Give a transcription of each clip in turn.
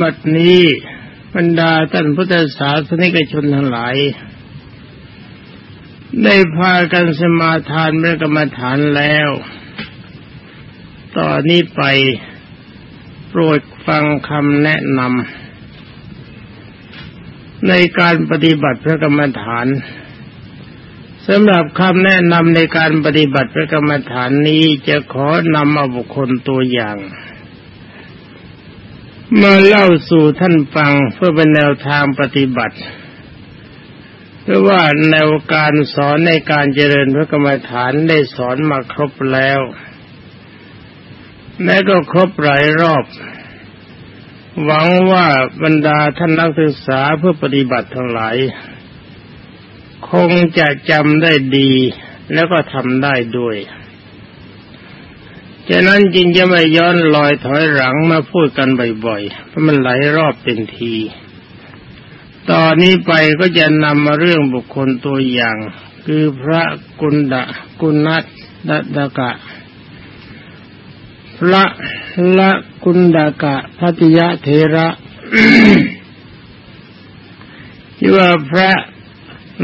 บัดนี้บรรดาท่านพุทธศาสนิกชนทั้งหลาย ได้พากันสมาทานเมื่อกรรมฐานแล้ว ตอนนี้ไปโปรดฟังคำแนะนำในการปฏิบัติพระกรรมฐานสำหรับคำแนะนำในการปฏิบัติพระกรรมฐานนี้จะขอนำเอาบุคคลตัวอย่าง มาเล่าสู่ท่านฟังเพื่อเป็นแนวทางปฏิบัติเพราะว่าแนวการสอนในการเจริญพระกรรมฐานได้สอนมาครบแล้วแม้ก็ครบหลายรอบ หวังว่าบรรดาท่านนักศึกษาเพื่อปฏิบัติทั้งหลาย คงจะจำได้ดีแล้วก็ทำได้ด้วย ฉะนั้นจริงจะไม่ย้อนลอยถอยหลังมาพูดกันบ่อยๆ เพราะมันหลายรอบเป็นที ตอนนี้ไปก็จะนำมาเรื่องบุคคลตัวอย่าง คือพระกุณดะกุณัตดดกะ พระละกุณดกะพัติยะเทระที่ว่าพระ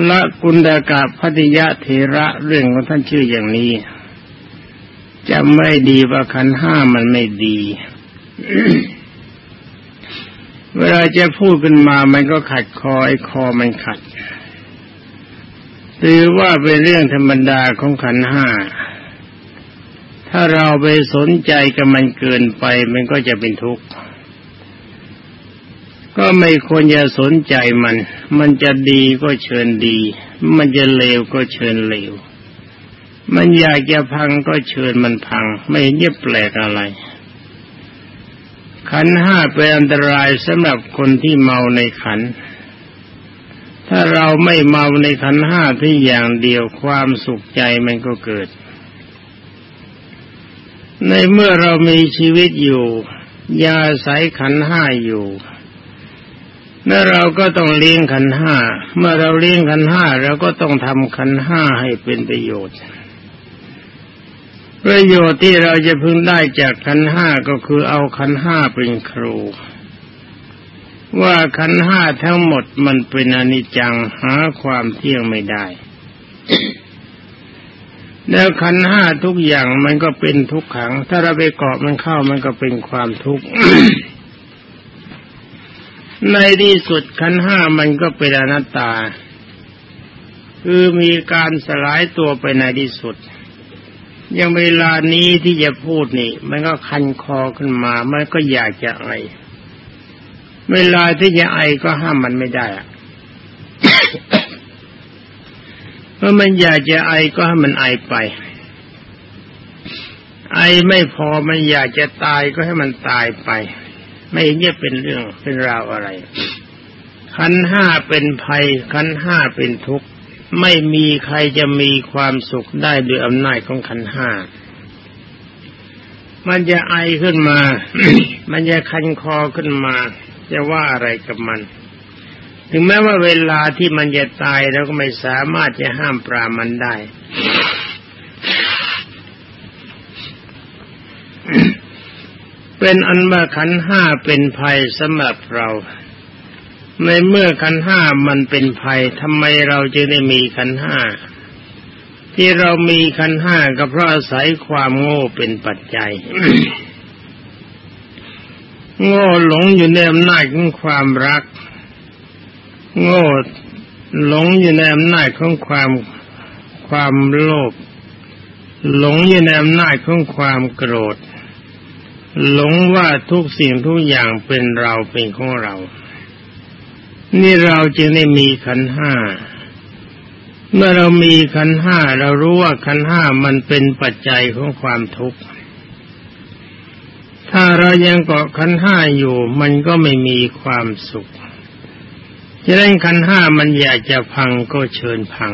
ละกุณดกะพัติยะเทระเรื่องของท่านชื่ออย่างนี้ จะไม่ดีว่าขันห้ามันไม่ดี เวลาจะพูดขึ้นมามันก็ขัดคอไอ้คอมันขัดหรือว่าเป็นเรื่องธรรมดาของขันห้า ถ้าเราไปสนใจกับมันเกินไป มันก็จะเป็นทุกข์ ก็ไม่ควรจะสนใจมัน มันจะดีก็เชิญดี มันจะเลวก็เชิญเลว มันอยากจะพังก็เชิญมันพัง ไม่เงียบแปลกอะไร ขันห้าเป็นอันตรายสำหรับคนที่เมาในขัน ถ้าเราไม่เมาในขันห้าที่อย่างเดียวความสุขใจมันก็เกิด ในเมื่อเรามีชีวิตอยู่ยาสายขันห้าอยู่แล้วเราก็ต้องเลี้ยงขันห้า เมื่อเราเลี้ยงขันห้าเราก็ต้องทำขันห้าให้เป็นประโยชน์ ประโยชน์ที่เราจะพึงได้จากขันห้าก็คือเอาขันห้าเป็นครู ว่าขันห้าทั้งหมดมันเป็นอนิจจังหาความเที่ยงไม่ได้ แล้วขันห้าทุกอย่างมันก็เป็นทุกขัง ถ้าเราไปเกาะมันเข้ามันก็เป็นความทุกข์ในที่สุดขันห้ามันก็เป็นอนัตตา คือมีการสลายตัวไปในที่สุด ยังเวลานี้ที่จะพูดนี่ มันก็คันคอขึ้นมา มันก็อยากจะไอ เวลาที่จะไอก็ห้ามมันไม่ได้อะเพราะมันอยากจะไอก็ให้มันไอไป ไอไม่พอมันอยากจะตายก็ให้มันตายไป ไม่เงียเป็นเรื่องเป็นราวอะไร ขันห้าเป็นภัย ขันห้าเป็นทุกข์ ไม่มีใครจะมีความสุขได้ด้วยอำนาจของขันห้า มันจะไอขึ้นมา มันจะคันคอขึ้นมา จะว่าอะไรกับมัน ถึงแม้ว่าเวลาที่มันจะตายเราก็ไม่สามารถจะห้ามปรามันได้ เป็นอันว่าขันห้าเป็นภัยสำหรับเรา ในเมื่อขันห้ามันเป็นภัยทำไมเราจึงได้มีขันห้าที่เรามีขันห้าก็เพราะอาศัยความโง่เป็นปัจจัย โง่หลงอยู่ในอำนาจของความรัก โง่หลงอยู่ในอำนาจของความความโลภหลงอยู่ในอำนาจของความโกรธ หลงว่าทุกสิ่งทุกอย่างเป็นเราเป็นของเรา นี่เราจึงได้มีขันห้า เมื่อเรามีขันห้าเรารู้ว่าขันห้ามันเป็นปัจจัยของความทุกข์ ถ้าเรายังเกาะขันห้าอยู่มันก็ไม่มีความสุขฉะนั้นขันห้ามันอยากจะพังก็เชิญพัง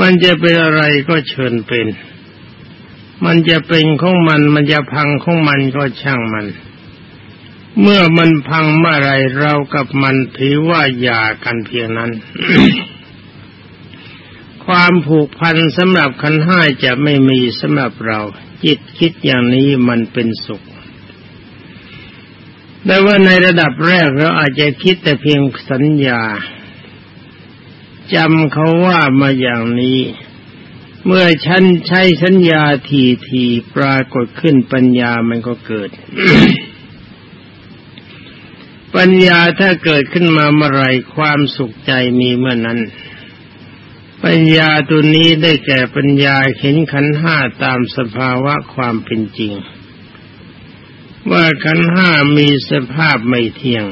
มันจะเป็นอะไรก็เชิญเป็น มันจะเป็นของมันมันจะพังของมันก็ช่างมัน เมื่อมันพังเมื่อไรเรากับมันถือว่าหย่ากันเพียงนั้น ความผูกพันสำหรับขันห้าจะไม่มีสำหรับเรา จิตคิดอย่างนี้มันเป็นสุขแต่ว่าในระดับแรกเราอาจจะคิดแต่เพียงสัญญาจำเขาว่ามาอย่างนี้ เมื่อฉันใช้สัญญาทีทีปรากฏขึ้นปัญญามันก็เกิด ปัญญาถ้าเกิดขึ้นมาเมื่อไรความสุขใจมีเมื่อนั้น ปัญญาตัวนี้ได้แก่ปัญญาเห็นขันห้าตามสภาวะความเป็นจริง ว่าขันห้ามีสภาพไม่เที่ยง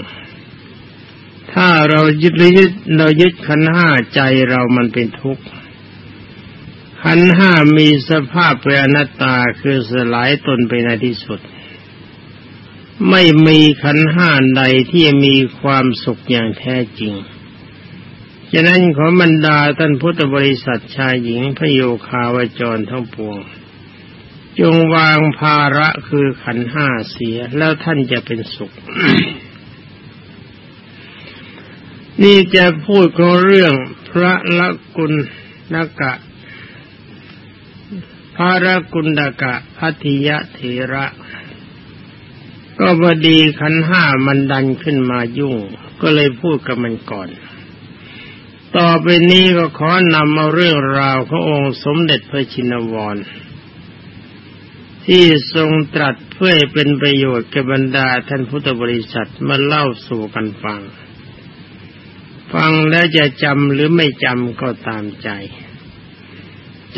ถ้าเรายึดยึดเรายึดขันห้าใจเรามันเป็นทุกข์ขันห้ามีสภาพเป็นอนัตตาคือสลายตนไปในที่สุด ไม่มีขันห้าใดที่มีความสุขอย่างแท้จริง ฉะนั้นขอบรรดาท่านพุทธบริษัทชายหญิงพระโยคาวจรทั้งปวง จงวางภาระคือขันห้าเสียแล้วท่านจะเป็นสุข นี่จะพูดของเรื่องพระละกุลนกะ พระละกุลดกะพัทิยะเถระ ก็พอดีขันห้ามันดันขึ้นมายุ่ง ก็เลยพูดกับมันก่อน ต่อไปนี้ก็ขอนำเอาเรื่องราวขององค์สมเด็จพระชินวร ที่ทรงตรัสเพื่อเป็นประโยชน์แก่บรรดาท่านพุทธบริษัทมาเล่าสู่กันฟัง ฟังแล้วจะจำหรือไม่จำก็ตามใจ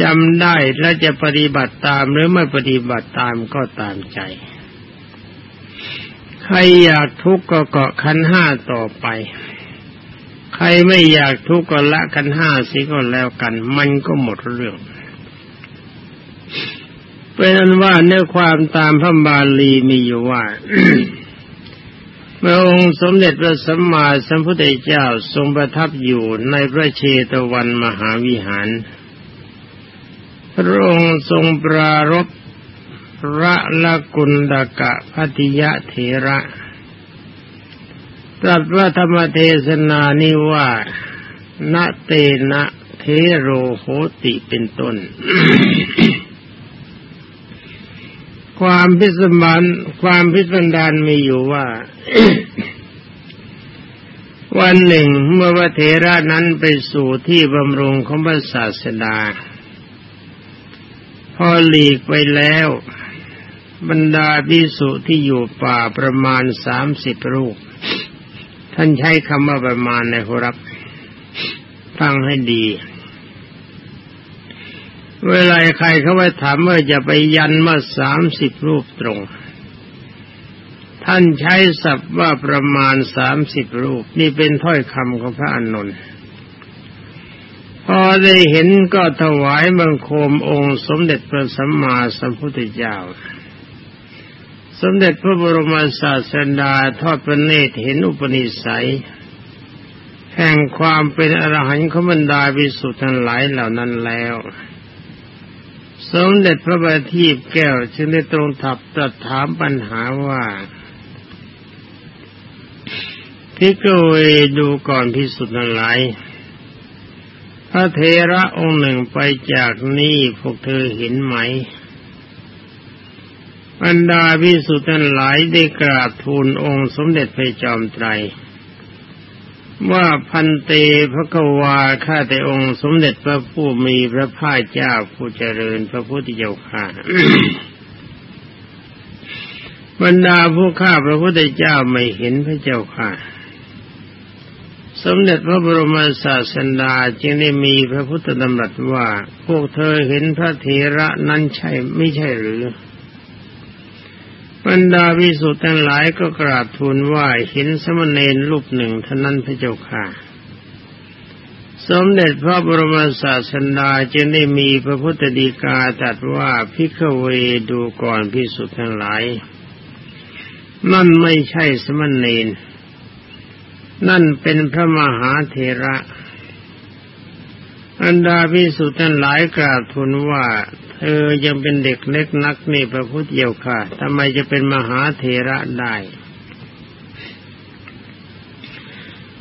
จำได้แล้วจะปฏิบัติตามหรือไม่ปฏิบัติตามก็ตามใจ ใครอยากทุกข์ก็เกาะขันห้าต่อไป ใครไม่อยากทุกข์ก็ละขันห้าสิก็แล้วกัน มันก็หมดเรื่องเป็นอันว่าเนื้อความตามพระบาลีมีอยู่ว่าพระองค์สมเด็จพระสัมมาสัมพุทธเจ้าทรงประทับอยู่ในพระเชตวันมหาวิหาร พระองค์ทรงปรารบ พระละกุณดกะพัติยะเถระ ตรัสว่าธรรมเทศนานี้ว่าณเตนะเทโรโหติเป็นต้น ความพิสมันความพิสดารมีอยู่ว่า วันหนึ่งเมื่อพระเถระนั้นไปสู่ที่บำรุงของพระศาสดา พอหลีกไปแล้ว บรรดาพิสุที่อยู่ป่าประมาณสามสิบรูป ท่านใช้คำว่าประมาณนะครับฟังให้ดี เวลาใครเขาไปถามว่าจะไปยันมาสามสิบรูปตรง ท่านใช้ศัพท์ว่าประมาณสามสิบรูป นี่เป็นถ้อยคำของพระอานนท์พอได้เห็นก็ถวายบังคมองค์สมเด็จพระสัมมาสัมพุทธเจ้า สมเด็จพระบรมศาสดาทอดพระเนตรเห็นอุปนิสัย แห่งความเป็นอรหันต์ขบันดาวิสุทธิ์ทั้งหลายเหล่านั้นแล้ว สมเด็จพระบาทีพแก้วจึงได้ตรงถับตรัสถามปัญหาว่าพิกเวดูก่อนพิสุทธิ์ทั้งหลายพระเทระองค์หนึ่งไปจากนี้พวกเธอเห็นไหม บรรดาพิสุทธิ์ทั้งหลายได้กราบทูลองค์สมเด็จพระจอมไตร ว่าพันเตพระกวาข้าแต่องค์สมเด็จพระผู้มีพระภาคเจ้าผู้เจริญพระพุทธเจ้าข้าบรรดาผู้ข้าพระพุทธเจ้าไม่เห็นพระเจ้าค่ะสมเด็จพระบรมศาสดาจึงได้มีพระพุทธดำรัสว่า พวกเธอเห็นพระเถระนั้นใช่ไม่ใช่หรือ บรรดาวิสุทธ์ทั้งหลายก็กราบทูลว่าเห็นสมณเณรรูปหนึ่งท่านั้นพระเจ้าค่ะ สมเด็จพระบรมศาสดาจึงได้มีพระพุทธดีกาตรัสว่าพิฆเวดูก่อนพิสุทธ์ทั้งหลาย นั่นไม่ใช่สมณเณรนั่นเป็นพระมหาเถระ อันดาพิสุทธิ์ทั้งหลายกราบทูลว่าเออยังเป็นเด็กเล็กนักนี่พระพุทธเจ้าค่ะทำไมจะเป็นมหาเถระได้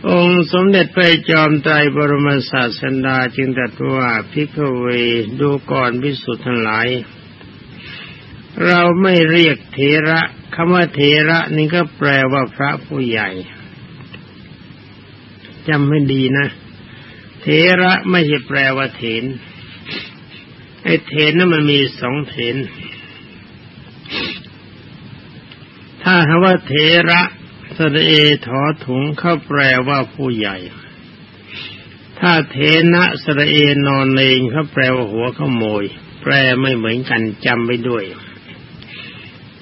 องค์สมเด็จพระจอมไตรบรมศาสดาจึงตรัสว่าพิกเวดูก่อนพิสุทธิ์ทั้งหลาย เราไม่เรียกเถระคำว่าเถระนี่ก็แปลว่าพระผู้ใหญ่จำให้ดีนะ เถระไม่ใช่แปลว่าเถนไอ้เถนนั้นมันมีสองเถน ถ้าคำว่าเถระสระเอถอถุงเข้าแปลว่าผู้ใหญ่ ถ้าเทนะสระเอนอนเลงเขาแปลว่าหัวขโมย แปลไม่เหมือนกันจำไปด้วย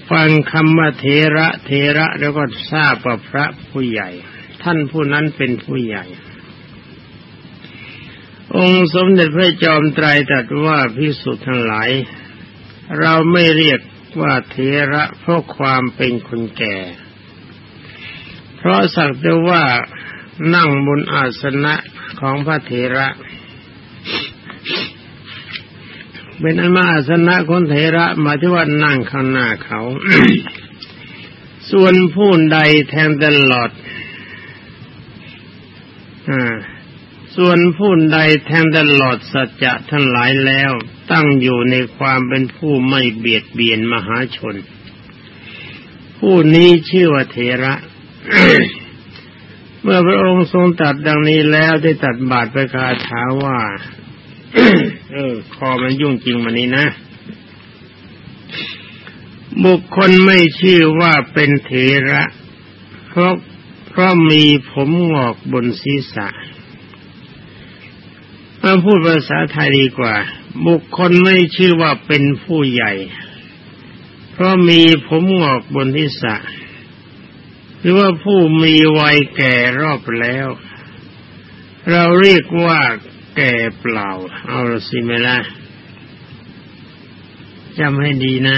ฟังคำว่าเทระเทระแล้วก็ทราบว่าพระผู้ใหญ่ ท่านผู้นั้นเป็นผู้ใหญ่ องค์สมเด็จพระจอมไตรตรัสว่าพิสุทธ์ทั้งหลาย เราไม่เรียกว่าเทระเพราะความเป็นคนแก่ เพราะสักแต่ว่านั่งบนอาสนะของพระเถระ เป็นอันมาอาสนะคนเถระมาที่ว่านั่งข้างหน้าเขา ส่วนผู้ใดแทงตลอด อ่า ส่วนผู้ใดแทงตลอดสัจจะทั้งหลายแล้ว ตั้งอยู่ในความเป็นผู้ไม่เบียดเบียนมหาชน ผู้นี้ชื่อว่าเถระ เมื่อพระองค์ทรงตัดดังนี้แล้วได้ตัดบาทประกาศถาว่า เออ คอมันยุ่งจริงมานี้นะบุคคลไม่ชื่อว่าเป็นเถระ เพราะเพราะมีผมงอกบนศีรษะ มาพูดภาษาไทยดีกว่า บุคคลไม่ชื่อว่าเป็นผู้ใหญ่ เพราะมีผมงอกบนศีรษะหรือว่าผู้มีวัยแก่รอบแล้ว เราเรียกว่าแก่เปล่า เอาสิไม่ละจำให้ดีนะ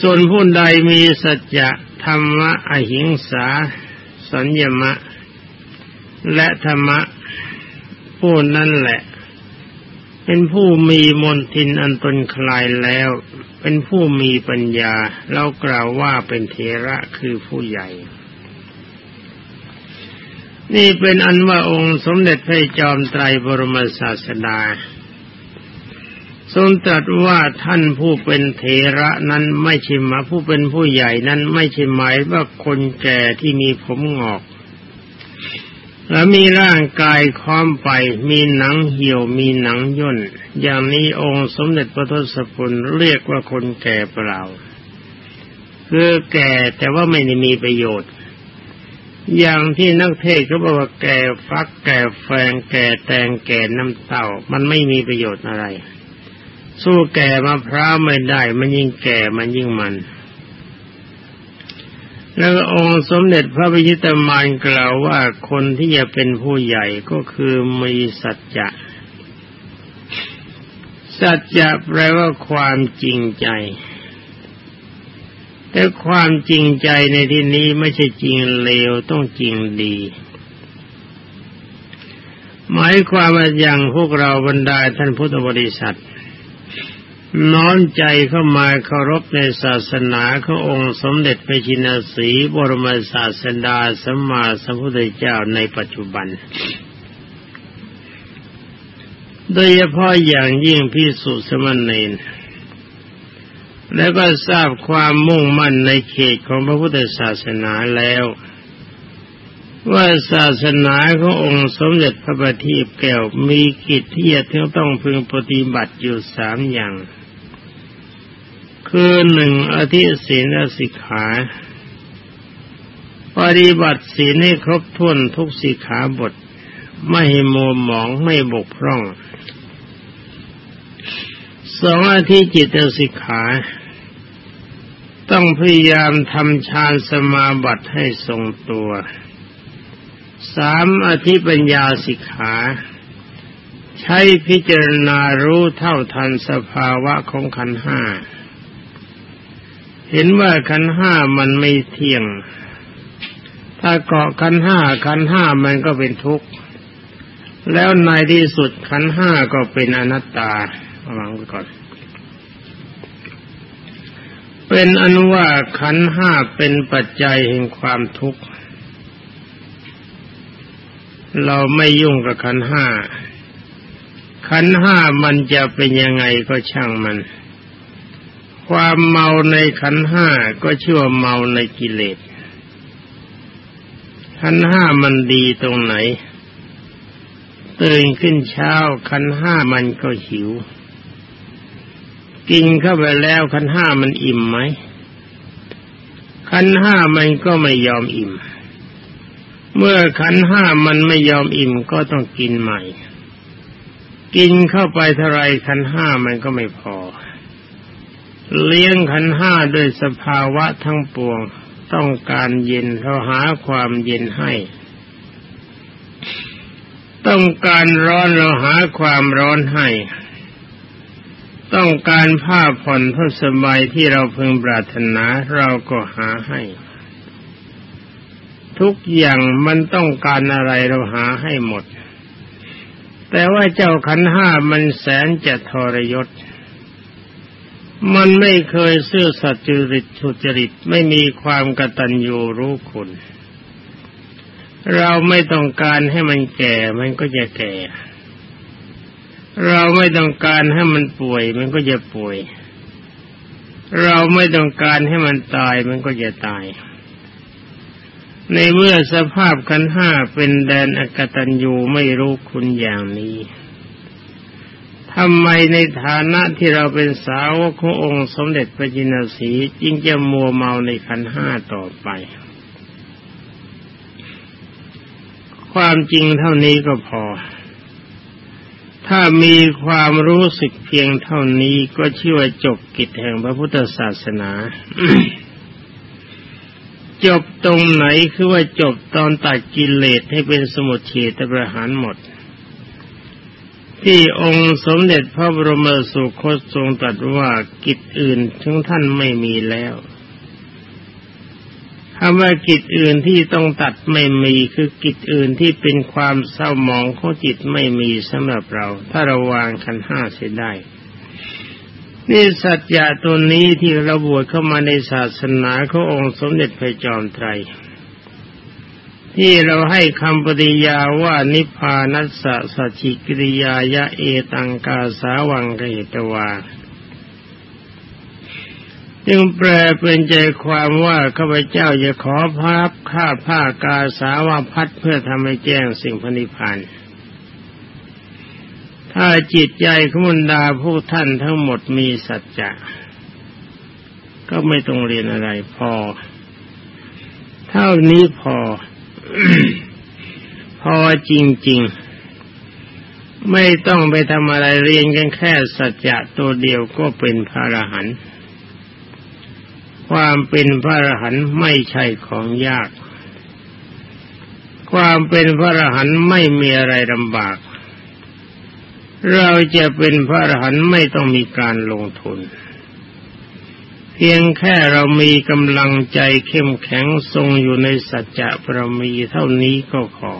ส่วนผู้ใดมีสัจจะธรรมะอหิงสา สัญญมะ และธรรมะ ผู้นั่นแหละ เป็นผู้มีมนทินอันตนคลายแล้ว เป็นผู้มีปัญญาเรากล่าวว่าเป็นเทระคือผู้ใหญ่ นี่เป็นอันว่าองค์สมเด็จพระจอมไตรบรมศาสดาทรงตรัสว่าท่านผู้เป็นเทระนั้นไม่ใช่มาผู้เป็นผู้ใหญ่นั้นไม่ใช่หมายว่าคนแก่ที่มีผมงอก และมีร่างกายคล้อมไป มีหนังเหี่ยว มีหนังย่น อย่างนี้องค์สมเด็จพระทศพลเรียกว่าคนแก่เปล่า คือแก่แต่ว่าไม่ได้มีประโยชน์ อย่างที่นักเทศเขาบอกว่าแก่ฟัก แก่แฟง แก่แตง แก่น้ำเต้ามันไม่มีประโยชน์อะไร สู้แก่มะพร้าวไม่ได้ มันยิ่งแก่ มันยิ่งมัน แล้วองค์สมเด็จพระพิชิตมารกล่าวว่าคนที่จะเป็นผู้ใหญ่ก็คือมีสัจจะ สัจจะแปลว่าความจริงใจ แต่ความจริงใจในที่นี้ไม่ใช่จริงเลวต้องจริงดี หมายความว่าอย่างพวกเราบรรดาท่านพุทธบริษัท น้อมใจเข้ามาเคารพในศาสนาขององค์สมเด็จพระชินสีบรมศาสดาสัมมาสัมพุทธเจ้าในปัจจุบัน โดยเฉพาะอย่างยิ่งพิสุสมณเณรแล้วก็ทราบความมุ่งมั่นในเขตของพระพุทธศาสนาแล้ว ว่าศาสนาขององค์สมเด็จพระบัณฑิตแก้วมีกิจที่จะต้องพึงปฏิบัติอยู่สามอย่าง คือหนึ่งอธิศีลสิกขา ปฏิบัติศีลให้ครบถ้วนทุกสิกขาบท ไม่ให้มัวหมองไม่บกพร่อง สองอธิจิตสิกขา ต้องพยายามทำฌานสมาบัติให้ทรงตัว สามอธิปัญญาสิกขาใช้พิจารณารู้เท่าทันสภาวะของขันห้า เห็นว่าขันห้ามันไม่เที่ยง ถ้าเกาะขันห้าขันห้ามันก็เป็นทุกข์ แล้วในที่สุดขันห้าก็เป็นอนัตตาระวังไว้ก่อน เป็นอนุว่าขันห้าเป็นปัจจัยแห่งความทุกข์ เราไม่ยุ่งกับขันห้าขันห้ามันจะเป็นยังไงก็ช่างมัน ความเมาในขันห้าก็ชื่อว่าเมาในกิเลสขันห้ามันดีตรงไหนตื่นขึ้นเช้าขันห้ามันก็หิว กินเข้าไปแล้วขันห้ามันอิ่มไหมขันห้ามันก็ไม่ยอมอิ่ม เมื่อขันห้ามันไม่ยอมอิ่มก็ต้องกินใหม่ กินเข้าไปเท่าไรขันห้ามันก็ไม่พอ เลี้ยงขันห้าด้วยสภาวะทั้งปวง ต้องการเย็นเราหาความเย็นให้ ต้องการร้อนเราหาความร้อนให้ ต้องการผ้าผ่อนผ้าสบายที่เราพึงปรารถนาเราก็หาให้ ทุกอย่างมันต้องการอะไรเราหาให้หมด แต่ว่าเจ้าขันห้ามันแสนจะทรยศ มันไม่เคยซื่อสัตย์จริตสุจริตไม่มีความกตัญญูรู้คุณ เราไม่ต้องการให้มันแก่ มันก็จะแก่ เราไม่ต้องการให้มันป่วย มันก็จะป่วย เราไม่ต้องการให้มันตาย มันก็จะตาย ในเมื่อสภาพกันห้าเป็นแดนอกตัญญูไม่รู้คุณอย่างนี้ ทำไมในฐานะที่เราเป็นสาวกขององค์สมเด็จพระจินสีจึงจะมัวเมาในขันห้าต่อไป ความจริงเท่านี้ก็พอ ถ้ามีความรู้สึกเพียงเท่านี้ก็ชื่อว่าจบกิจแห่งพระพุทธศาสนา จบตรงไหนคือว่าจบตอนตัดกิเลสให้เป็นสมุทเฉตประหารหมด ที่องค์สมเด็จพระบรมสุคตทรงตรัสว่ากิจอื่นถึงท่านไม่มีแล้วคำว่ากิจอื่นที่ต้องตัดไม่มีคือกิจอื่นที่เป็นความเศร้าหมองของจิตไม่มีสำหรับเรา ถ้าเราวางขันห้าเสียได้ นี่สัจจะตัวนี้ที่เราบวชเข้ามาในศาสนาขององค์สมเด็จพระจอมไตร ที่เราให้คำปฏิยาว่านิพพานัสสะสัจิกิริยายะเอตังกาสาวังกเหตวาจึงแปลเป็นใจความว่าข้าพเจ้าจะขอพับข้าผ้ากาสาวาพัดเพื่อทำให้แจ้งสิ่งพนิพานธ์ถ้าจิตใจขมุนดาผู้ท่านทั้งหมดมีสัจจะก็ไม่ต้องเรียนอะไรพอ เท่านี้พอ พอจริง ๆ ไม่ต้องไปทำอะไรเรียนกันแค่สัจจะตัวเดียวก็เป็นพระอรหันต์ความเป็นพระอรหันต์ไม่ใช่ของยาก ความเป็นพระอรหันต์ไม่มีอะไรลำบาก เราจะเป็นพระอรหันต์ไม่ต้องมีการลงทุน พียงแค่เรามีกำลังใจเข้มแข็งทรงอยู่ในสัจจะปรมีเท่านี้ก็พอ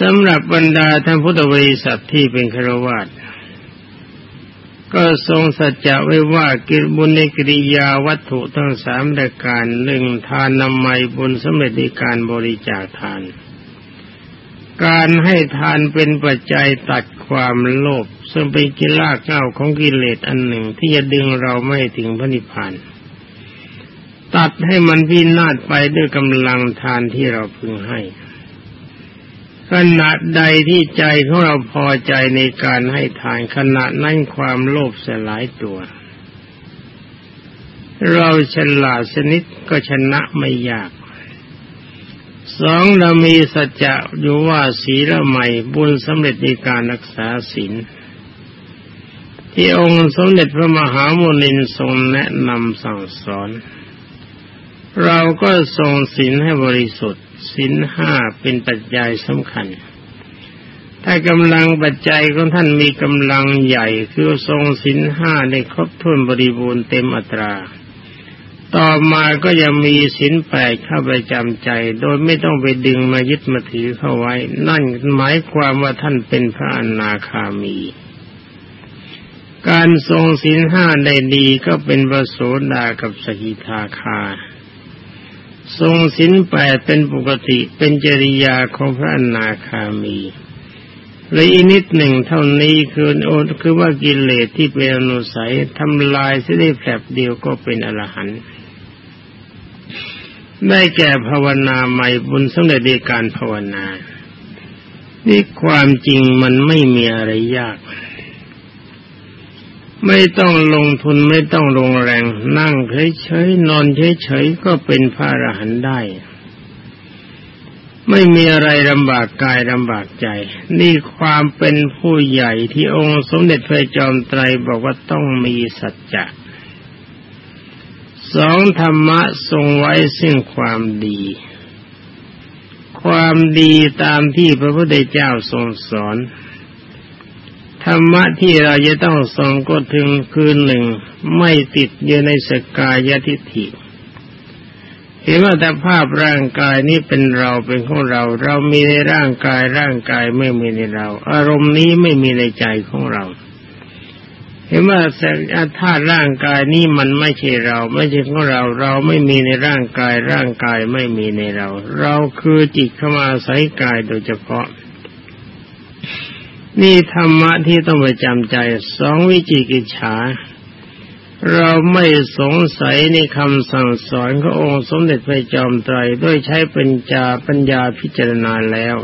สำหรับบรรดาท่านพุทธบริษัทที่เป็นครวาตก็ทรงสัจจะไว้ว่ากิจบุญในกิริยาวัตถุทั้งสามรายการหนึ่งทานนำไมบุญสำเร็จในการบริจาคทาน การให้ทานเป็นปัจจัยตัด ความโลภซึ่งเป็นกิลากเก้าของกิเลสอันหนึ่งที่จะดึงเราไม่ถึงพระนิพพานตัดให้มันพินาศไปด้วยกำลังทานที่เราพึงให้ขณะใดที่ใจของเราพอใจในการให้ทานขณะนั้นความโลภสลายตัว เราฉลาดสนิทก็ชนะไม่ยาก สองเรามีสัจจะอยู่ว่าศีลใหม่บุญสำเร็จในการรักษาศีลที่องค์สมเด็จพระมหาโมนินทรงแนะนำสั่งสอน เราก็ทรงศีลให้บริสุทธิ์ศีลห้าเป็นปัจจัยสำคัญ ถ้ากำลังปัจจัยของท่านมีกำลังใหญ่คือทรงศีลห้าในครบถ้วนบริบูรณ์เต็มอัตรา ต่อมาก็ยังมีสินแปดเข้าไปจำใจ โดยไม่ต้องไปดึงมายึดมาถือเข้าไว้ นั่นหมายความว่าท่านเป็นพระอนาคามี การทรงสินห้าได้ดีก็เป็นวโสดากับสกิทาคา ทรงสินแปดเป็นปกติเป็นจริยาของพระอนาคามีเลยอีกนิดหนึ่งเท่านี้คือโอคือว่ากิเลสที่เป็นอนุสัยทำลายเสียได้แผลบเดียวก็เป็นอรหันต์ ได้แก่ภาวนาใหม่บุญสำเร็จในการภาวนา นี่ความจริงมันไม่มีอะไรยาก ไม่ต้องลงทุนไม่ต้องลงแรง นั่งเฉยๆนอนเฉยๆก็เป็นพระอรหันต์ได้ ไม่มีอะไรลำบากกายลำบากใจ นี่ความเป็นผู้ใหญ่ที่องค์สมเด็จพระจอมไตรบอกว่าต้องมีสัจจะ สองธรรมะทรงไว้ซึ่งความดี ความดีตามที่พระพุทธเจ้าทรงสอน ธรรมะที่เราจะต้องทรงก็ถึงคืนหนึ่งไม่ติดอยู่ในสกายทิฏฐิเห็นว่าแต่ภาพร่างกายนี้เป็นเราเป็นของเรา เรามีในร่างกายร่างกายไม่มีในเรา อารมณ์นี้ไม่มีในใจของเรา เห็นว่าธาตุร่างกายนี้มันไม่ใช่เรา ไม่ใช่ของเรา เราไม่มีในร่างกาย ร่างกายไม่มีในเรา เราคือจิตเข้ามาใส่กายโดยเฉพาะ นี่ธรรมะที่ต้องไปจำใจสองวิจิกิจฉา เราไม่สงสัยในคำสั่งสอนขององค์สมเด็จพระจอมไตรด้วยใช้ปัญญาปัญญาพิจารณาแล้ว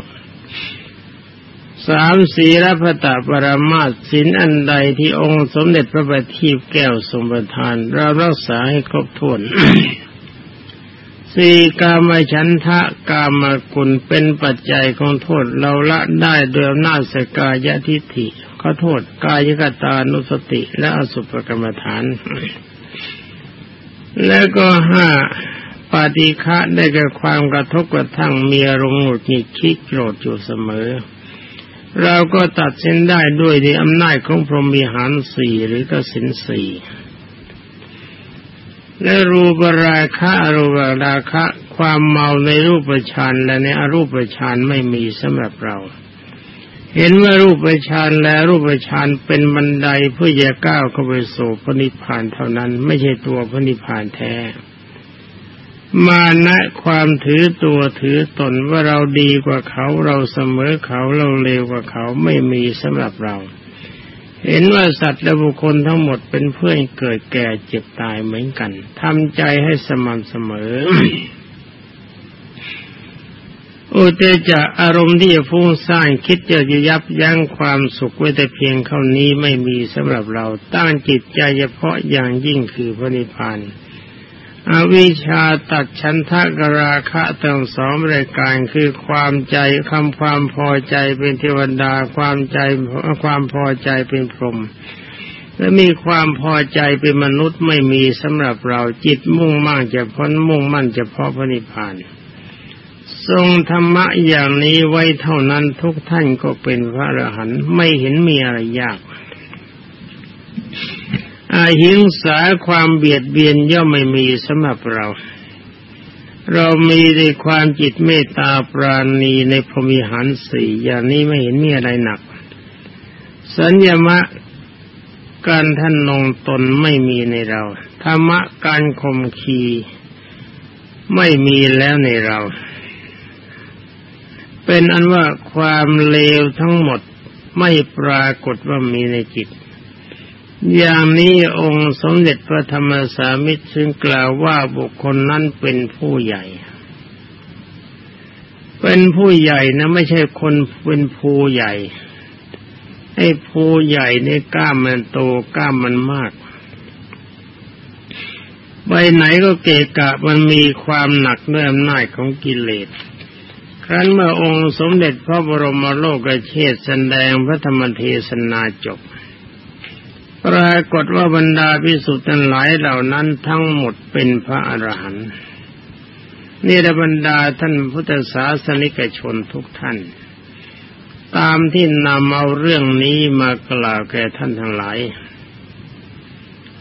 สามสีรพตะปรมาสินอันใดที่องค์สมเด็จพระบัณฑิตแก้วสมบัติทาน เรารักษาให้ครบถ้วนสี่กามฉันทะกามกุลเป็นปัจจัยของโทษเราละได้โดยอำนาจสกายทิฏฐิขอโทษกายกตานุสติและอสุภกรรมฐาน แล้วก็ห้าปฏิฆะได้แก่ความกระทบกระทั่งมีอารมณ์หงุดหงิดคิดโกรธอยู่เสมอ เราก็ตัดสินได้ด้วยในอำนาจของพรหมีหารสี่หรือกสินสี่และรูปราคะอรูปราคะ ความเมาในรูปฌานและในอรูปฌานไม่มีสำหรับเรา เห็นว่ารูปฌานและรูปฌานเป็นบันไดเพื่อจะก้าวเข้าไปสู่พระนิพพานเท่านั้น ไม่ใช่ตัวพระนิพพานแท้ มานะความถือตัวถือตนว่าเราดีกว่าเขาเราเสมอเขาเราเลวกว่าเขาไม่มีสำหรับเรา เห็นว่าสัตว์และบุคคลทั้งหมดเป็นเพื่อนเกิดแก่เจ็บตายเหมือนกันทำใจให้สม่ำเสมออุเตจะอารมณ์ที่จะฟุ้งซ่านคิดจะยับยั้งความสุขไว้แต่เพียงเท่านี้ไม่มีสำหรับเราตั้งจิตใจเฉพาะอย่างยิ่งคือพระนิพพาน อวิชาตัดชันทะกราคะตั้งสองรายการคือความใจคำความพอใจเป็นเทวดาความใจความพอใจเป็นพรหมและมีความพอใจเป็นมนุษย์ไม่มีสำหรับเราจิตมุ่งมั่นจะพ้นมุ่งมั่นเฉพาะพระนิพพานทรงธรรมะอย่างนี้ไว้เท่านั้นทุกท่านก็เป็นพระอรหันต์ไม่เห็นมีอะไรยาก อาหิงสาความเบียดเบียนย่อมไม่มีสำหรับเรา เรามีในความจิตเมตตาปราณีในพรมิหารสี่อย่างนี้ไม่เห็นมีอะไรหนัก สัญญมะการท่านนงตนไม่มีในเรา ธรรมะการข่มขีไม่มีแล้วในเรา เป็นอันว่าความเลวทั้งหมดไม่ปรากฏว่ามีในจิต อย่างนี้องค์สมเด็จพระธรรมสามิตรซึ่งกล่าวว่าบุคคลนั้นเป็นผู้ใหญ่ เป็นผู้ใหญ่นะไม่ใช่คนเป็นภูใหญ่ไอ้ภูใหญ่ในกล้ามมันโตกล้ามมันมากไปไหนก็เกะกะมันมีความหนักด้วยอำนาจของกิเลส ครั้นเมื่อองค์สมเด็จพระบรมโลกเชษแสดงพระธรรมเทศนาจบ ปรากฏว่าบรรดาพิสุทธิ์ทั้งหลายเหล่านั้นทั้งหมดเป็นพระอรหันต์นี่ระบรรดาท่านพุทธศาสนิกชนทุกท่าน ตามที่นำเอาเรื่องนี้มากล่าวแก่ท่านทั้งหลาย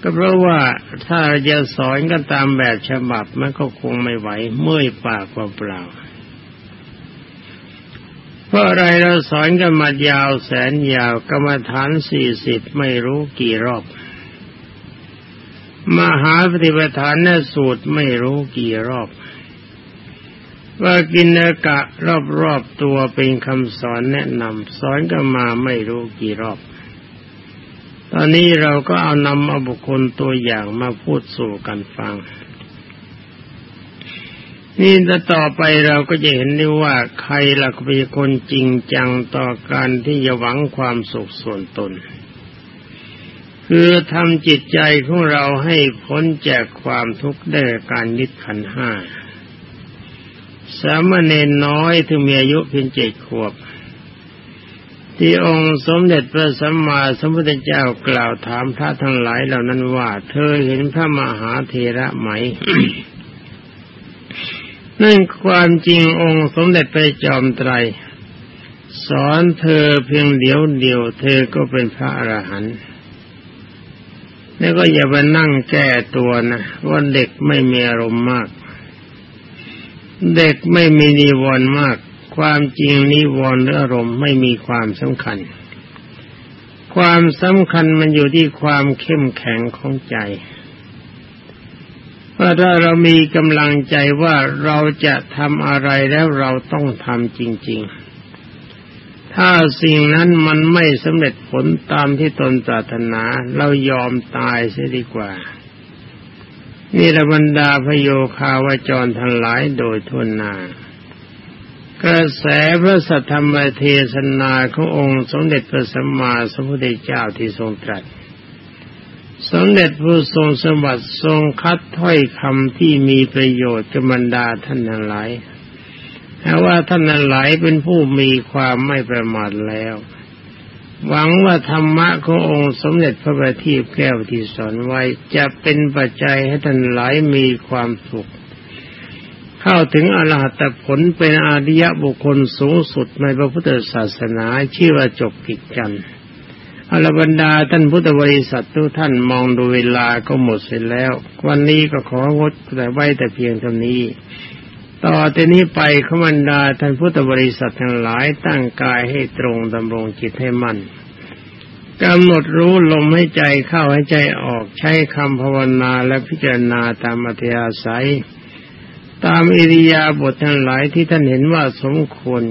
ก็เพราะว่าถ้าจะสอนกันตามแบบฉบับมันก็คงไม่ไหวเมื่อยปากเปล่า เพราะอะไรเราสอนกันมายาวแสนยาวกรรมฐานสี่สิบไม่รู้กี่รอบ มหาปฏิปทานนสูตรไม่รู้กี่รอบ ว่ากินอากะรอบๆตัวเป็นคำสอนแนะนำสอนกันมาไม่รู้กี่รอบ ตอนนี้เราก็เอานำเอาบุคคลตัวอย่างมาพูดสู่กันฟัง นี่ถ้าต่อไปเราก็จะเห็นได้ว่าใครล่ะเป็นคนจริงจังต่อการที่จะหวังความสุขส่วนตน คือทำจิตใจของเราให้พ้นจากความทุกข์ได้การยึดขันห้าสามเณรน้อยที่มีอายุเพียงเจ็ดขวบ ที่องค์สมเด็จพระสัมมาสัมพุทธเจ้ากล่าวถามพระทั้งหลายเหล่านั้นว่า เธอเห็นพระมหาเทระไหม นั่นความจริงองค์สมเด็จพระจอมไตร สอนเธอเพียงเดียวเดียว เธอก็เป็นพระอรหันต์แล้วก็อย่าไปนั่งแก้ตัวนะว่าเด็กไม่มีอารมณ์มาก เด็กไม่มีนิวรณ์มาก ความจริงนิวรณ์หรืออารมณ์ไม่มีความสำคัญ ความสำคัญมันอยู่ที่ความเข้มแข็งของใจ ว่าถ้าเรามีกำลังใจว่าเราจะทำอะไรแล้วเราต้องทำจริง ๆ ถ้าสิ่งนั้นมันไม่สำเร็จผลตามที่ตนปรารถนา เรายอมตายเสียดีกว่า นี่ระบรรดาพโยคาวจรทั้งหลายโดยทุนนากระแสพระสัทธรรมเทศนาขององค์สมเด็จพระสัมมาสัมพุทธเจ้าที่ทรงตรัส สมเด็จผู้ทรงสมบัติทรงคัดถ้อยคำที่มีประโยชน์กับบรรดาท่านทั้งหลายแต่ว่าท่านทั้งหลายเป็นผู้มีความไม่ประมาทแล้ว หวังว่าธรรมะขององค์สมเด็จพระบัณฑิตแก้วที่สอนไว้จะเป็นปัจจัยให้ท่านหลายมีความสุข เข้าถึงอรหัตผลเป็นอาริยบุคคลสูงสุดในพระพุทธศาสนาชื่อว่าจบกิจกัน อรบรรดาท่านพุทธบริษัททุกท่านมองดูเวลาก็หมดเสร็จแล้ว วันนี้ก็ของดแต่ไว้แต่เพียงเท่านี้ ต่อแต่นี้ไปขมันดาท่านพุทธบริษัททั้งหลายตั้งกายให้ตรงดำรงจิตให้มั่นกำหนดรู้ลมให้ใจเข้าให้ใจออกใช้คำภาวนาและพิจารณาตามอัธยาศัย ตามอิริยาบถทั้งหลายที่ท่านเห็นว่าสมควร